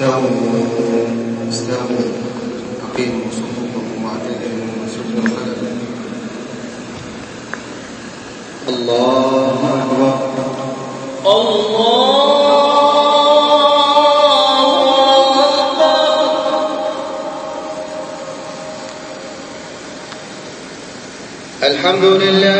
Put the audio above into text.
استووا استووا أقيموا صفوفكم واعتدلوا وسدوا الخلل الله أكبر الحمد لله